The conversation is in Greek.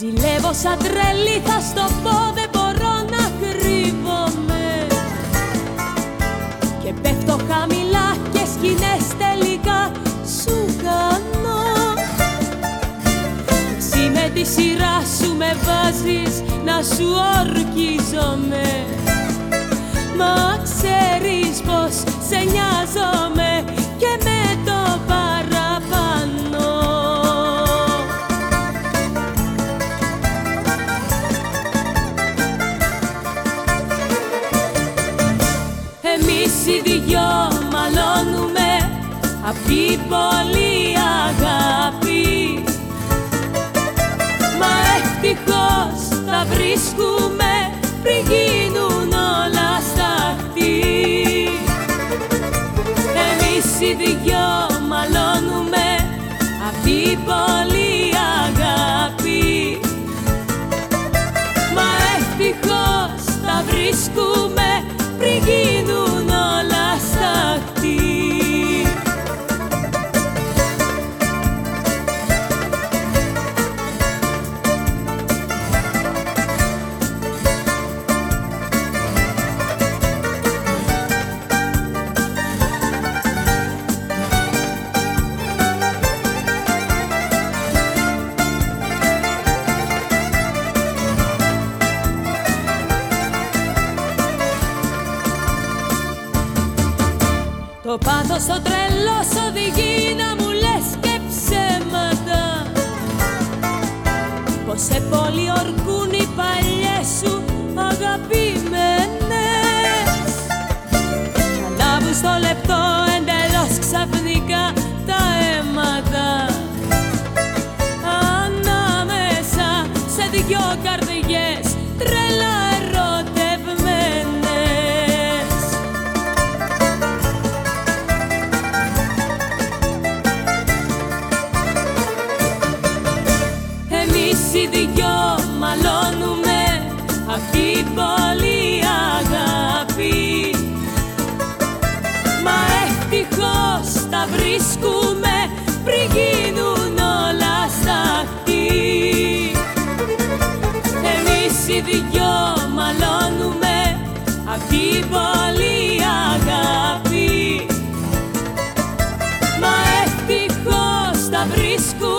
Ζηλεύω σαν τρελή θα στο πω δεν μπορώ να κρύβομαι. Και πέφτω χαμηλά και σκηνές τελικά σου κάνω. Εσύ με τη σειρά σου με βάζεις να σου ορκίζομαι. Μα ξέρεις πως σε την πολύ αγάπη. Μα ευτυχώς τα βρίσκουμε πριν γίνουν όλα σταχτή Εμείς οι δυο μαλώνουμε απ' την πολύ Το πάθος το τρελός σ' οδηγεί να μου λες και ψέματα Πως σε πολύ ορκούν οι οι δυο μαλώνουμε. Απ' την πολύ αγάπη. Μα ευτυχώς τα βρίσκουμε. Πριν γίνουν όλα σταχτή Εμείς οι δυο μαλώνουμε. Απ' την πολύ αγάπη. Μα ευτυχώς τα βρίσκουμε